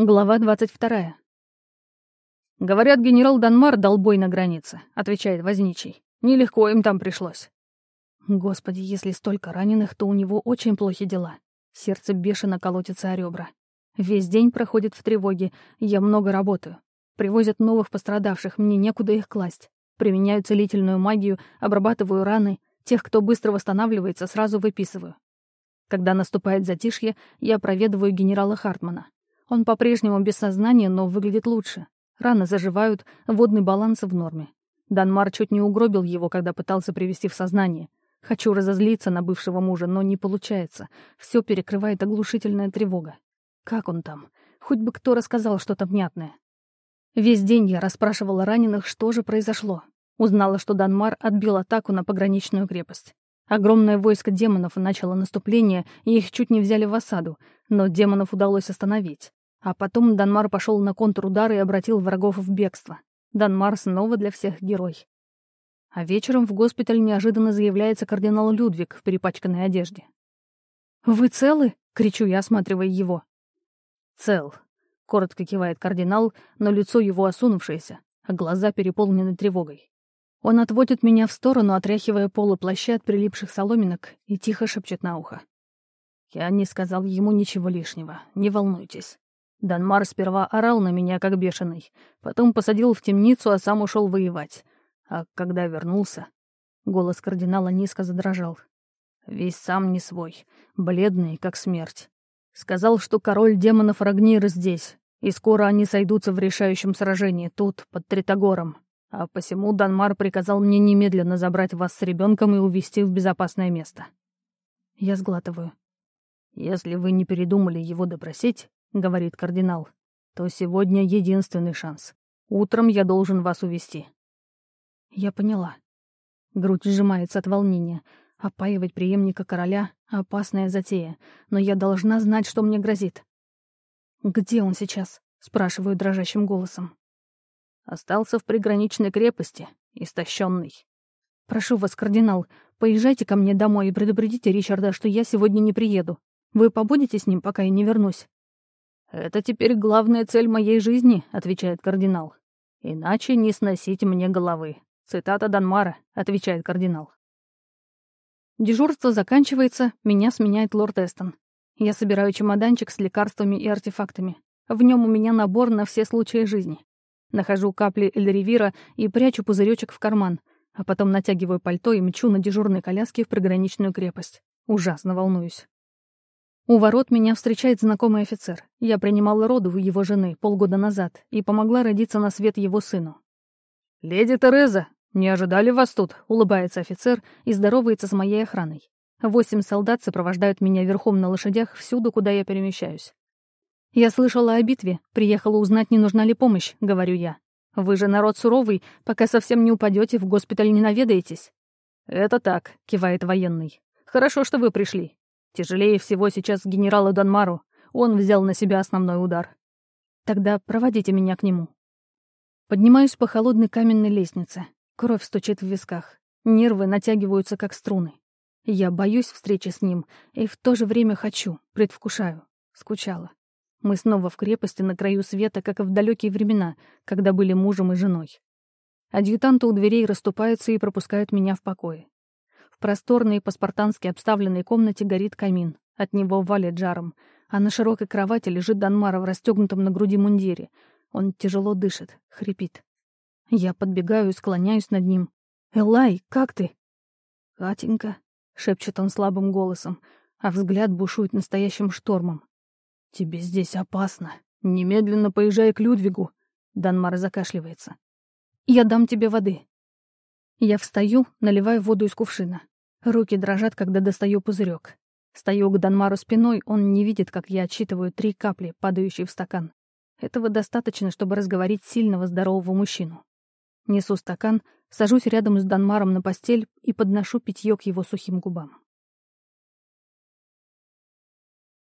Глава 22. «Говорят, генерал Данмар дал бой на границе», — отвечает возничий. «Нелегко им там пришлось». Господи, если столько раненых, то у него очень плохи дела. Сердце бешено колотится о ребра. Весь день проходит в тревоге, я много работаю. Привозят новых пострадавших, мне некуда их класть. Применяю целительную магию, обрабатываю раны. Тех, кто быстро восстанавливается, сразу выписываю. Когда наступает затишье, я проведываю генерала Хартмана. Он по-прежнему без сознания, но выглядит лучше. Раны заживают, водный баланс в норме. Данмар чуть не угробил его, когда пытался привести в сознание. Хочу разозлиться на бывшего мужа, но не получается. Все перекрывает оглушительная тревога. Как он там? Хоть бы кто рассказал что-то внятное. Весь день я расспрашивала раненых, что же произошло. Узнала, что Данмар отбил атаку на пограничную крепость. Огромное войско демонов начало наступление, и их чуть не взяли в осаду, но демонов удалось остановить. А потом Данмар пошел на контрудар и обратил врагов в бегство. Данмар снова для всех герой. А вечером в госпиталь неожиданно заявляется кардинал Людвиг в перепачканной одежде. «Вы целы?» — кричу я, осматривая его. «Цел», — коротко кивает кардинал, но лицо его осунувшееся, а глаза переполнены тревогой. Он отводит меня в сторону, отряхивая полы плаща от прилипших соломинок, и тихо шепчет на ухо. Я не сказал ему ничего лишнего, не волнуйтесь. Данмар сперва орал на меня, как бешеный, потом посадил в темницу, а сам ушел воевать. А когда вернулся, голос кардинала низко задрожал. Весь сам не свой, бледный, как смерть. Сказал, что король демонов Рагнир здесь, и скоро они сойдутся в решающем сражении тут, под Тритогором. А посему Данмар приказал мне немедленно забрать вас с ребенком и увезти в безопасное место. Я сглатываю. Если вы не передумали его допросить, — говорит кардинал, — то сегодня единственный шанс. Утром я должен вас увести. Я поняла. Грудь сжимается от волнения. Опаивать преемника короля — опасная затея, но я должна знать, что мне грозит. «Где он сейчас?» — спрашиваю дрожащим голосом. Остался в приграничной крепости, истощенный. «Прошу вас, кардинал, поезжайте ко мне домой и предупредите Ричарда, что я сегодня не приеду. Вы побудете с ним, пока я не вернусь?» «Это теперь главная цель моей жизни», — отвечает кардинал. «Иначе не сносить мне головы». Цитата Данмара, отвечает кардинал. Дежурство заканчивается, меня сменяет лорд Эстон. Я собираю чемоданчик с лекарствами и артефактами. В нем у меня набор на все случаи жизни. Нахожу капли Эльривира и прячу пузыречек в карман, а потом натягиваю пальто и мчу на дежурной коляске в приграничную крепость. Ужасно волнуюсь. У ворот меня встречает знакомый офицер. Я принимала роды у его жены полгода назад и помогла родиться на свет его сыну. «Леди Тереза, не ожидали вас тут?» — улыбается офицер и здоровается с моей охраной. Восемь солдат сопровождают меня верхом на лошадях всюду, куда я перемещаюсь. «Я слышала о битве, приехала узнать, не нужна ли помощь», — говорю я. «Вы же народ суровый, пока совсем не упадете, в госпиталь не наведаетесь». «Это так», — кивает военный. «Хорошо, что вы пришли. Тяжелее всего сейчас генералу Данмару. Он взял на себя основной удар. Тогда проводите меня к нему. Поднимаюсь по холодной каменной лестнице. Кровь стучит в висках. Нервы натягиваются, как струны. Я боюсь встречи с ним, и в то же время хочу, предвкушаю. Скучала. Мы снова в крепости на краю света, как и в далекие времена, когда были мужем и женой. Адъютанты у дверей расступаются и пропускают меня в покое. В просторной по-спартански обставленной комнате горит камин. От него валит жаром. А на широкой кровати лежит Данмара в расстегнутом на груди мундире. Он тяжело дышит, хрипит. Я подбегаю и склоняюсь над ним. «Элай, как ты?» «Катенька», — шепчет он слабым голосом, а взгляд бушует настоящим штормом. «Тебе здесь опасно. Немедленно поезжай к Людвигу». Данмар закашливается. «Я дам тебе воды». Я встаю, наливаю воду из кувшина. Руки дрожат, когда достаю пузырек. Стою к Данмару спиной, он не видит, как я отсчитываю три капли, падающие в стакан. Этого достаточно, чтобы разговорить сильного здорового мужчину. Несу стакан, сажусь рядом с Данмаром на постель и подношу питье к его сухим губам.